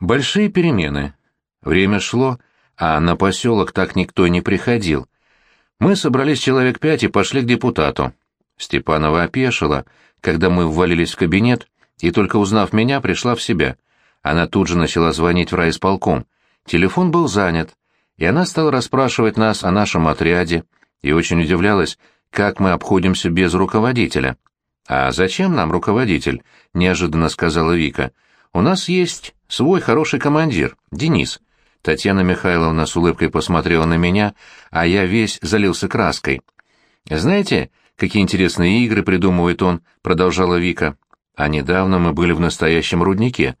Большие перемены. Время шло, а на поселок так никто не приходил. Мы собрались человек пять и пошли к депутату. Степанова опешила, когда мы ввалились в кабинет, и только узнав меня, пришла в себя. Она тут же начала звонить в райисполком. Телефон был занят, и она стала расспрашивать нас о нашем отряде, и очень удивлялась, как мы обходимся без руководителя. «А зачем нам руководитель?» — неожиданно сказала Вика. «У нас есть свой хороший командир, Денис». Татьяна Михайловна с улыбкой посмотрела на меня, а я весь залился краской. «Знаете, какие интересные игры придумывает он?» — продолжала Вика. «А недавно мы были в настоящем руднике».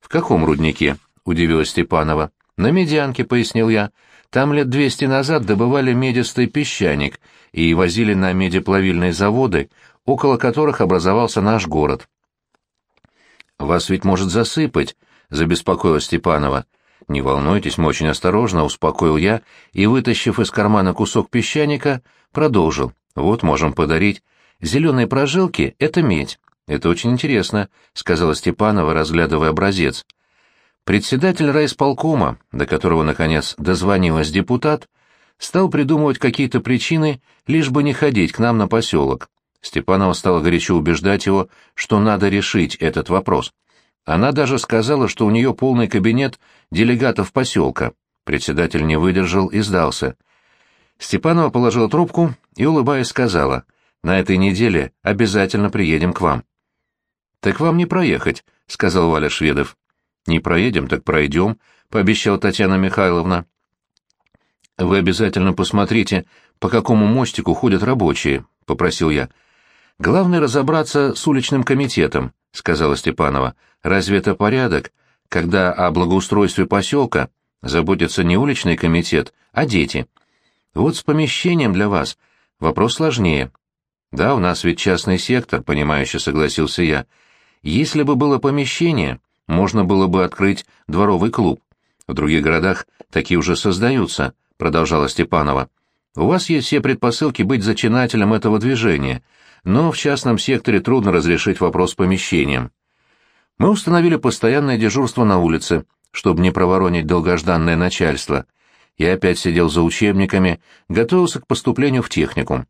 «В каком руднике?» — удивилась Степанова. «На медянке», — пояснил я. «Там лет двести назад добывали медистый песчаник и возили на медиплавильные заводы, около которых образовался наш город». «Вас ведь может засыпать», — забеспокоила Степанова. «Не волнуйтесь, мы очень осторожно», — успокоил я и, вытащив из кармана кусок песчаника, продолжил. «Вот, можем подарить. Зеленые прожилки — это медь. Это очень интересно», — сказала Степанова, разглядывая образец. Председатель райисполкома, до которого, наконец, дозвонилась депутат, стал придумывать какие-то причины, лишь бы не ходить к нам на поселок. Степанова стала горячо убеждать его, что надо решить этот вопрос. Она даже сказала, что у нее полный кабинет делегатов поселка. Председатель не выдержал и сдался. Степанова положила трубку и, улыбаясь, сказала, «На этой неделе обязательно приедем к вам». «Так вам не проехать», — сказал Валя Шведов. «Не проедем, так пройдем», — пообещала Татьяна Михайловна. «Вы обязательно посмотрите, по какому мостику ходят рабочие», — попросил я. «Главное разобраться с уличным комитетом», — сказала Степанова. «Разве это порядок, когда о благоустройстве поселка заботится не уличный комитет, а дети? Вот с помещением для вас вопрос сложнее». «Да, у нас ведь частный сектор», — понимающе согласился я. «Если бы было помещение, можно было бы открыть дворовый клуб. В других городах такие уже создаются», — продолжала Степанова. «У вас есть все предпосылки быть зачинателем этого движения, но в частном секторе трудно разрешить вопрос с помещением. Мы установили постоянное дежурство на улице, чтобы не проворонить долгожданное начальство. Я опять сидел за учебниками, готовился к поступлению в техникум.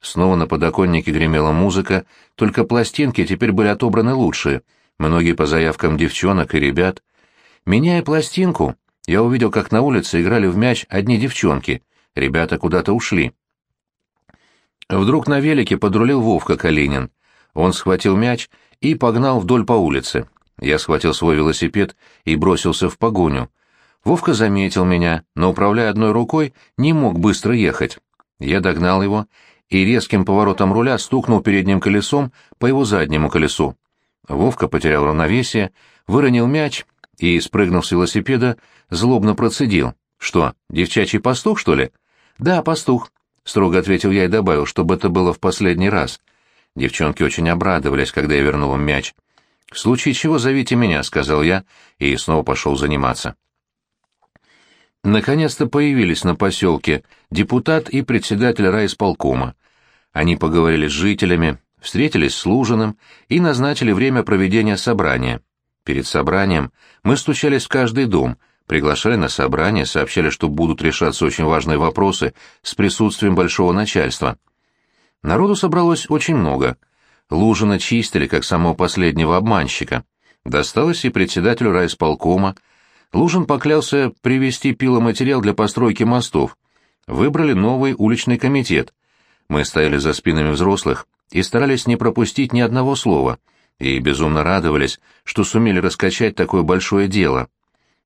Снова на подоконнике гремела музыка, только пластинки теперь были отобраны лучшие — многие по заявкам девчонок и ребят. Меняя пластинку, я увидел, как на улице играли в мяч одни девчонки, ребята куда-то ушли. Вдруг на велике подрулил Вовка Калинин. Он схватил мяч и погнал вдоль по улице. Я схватил свой велосипед и бросился в погоню. Вовка заметил меня, но, управляя одной рукой, не мог быстро ехать. Я догнал его и резким поворотом руля стукнул передним колесом по его заднему колесу. Вовка потерял равновесие, выронил мяч и, спрыгнув с велосипеда, злобно процедил. «Что, девчачий пастух, что ли?» «Да, пастух», — строго ответил я и добавил, чтобы это было в последний раз. Девчонки очень обрадовались, когда я вернул им мяч. «В случае чего зовите меня», — сказал я, и снова пошел заниматься. Наконец-то появились на поселке депутат и председатель райисполкома. Они поговорили с жителями, встретились с Лужиным и назначили время проведения собрания. Перед собранием мы стучались в каждый дом, приглашали на собрание, сообщали, что будут решаться очень важные вопросы с присутствием большого начальства. Народу собралось очень много. Лужина чистили, как самого последнего обманщика. Досталось и председателю райисполкома. Лужин поклялся привести пиломатериал для постройки мостов. Выбрали новый уличный комитет. Мы стояли за спинами взрослых, и старались не пропустить ни одного слова, и безумно радовались, что сумели раскачать такое большое дело.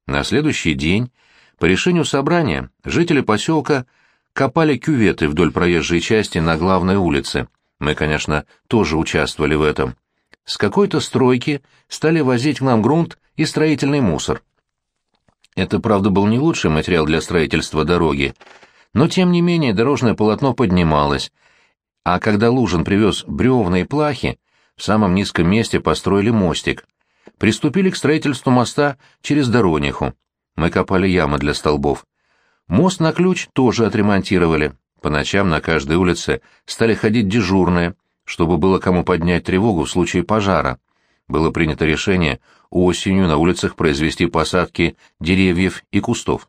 На следующий день, по решению собрания, жители поселка копали кюветы вдоль проезжей части на главной улице. Мы, конечно, тоже участвовали в этом. С какой-то стройки стали возить к нам грунт и строительный мусор. Это, правда, был не лучший материал для строительства дороги, но, тем не менее, дорожное полотно поднималось, а когда Лужин привез бревна и плахи, в самом низком месте построили мостик. Приступили к строительству моста через Дорониху. Мы копали ямы для столбов. Мост на ключ тоже отремонтировали. По ночам на каждой улице стали ходить дежурные, чтобы было кому поднять тревогу в случае пожара. было принято решение осенью на улицах произвести посадки деревьев и кустов.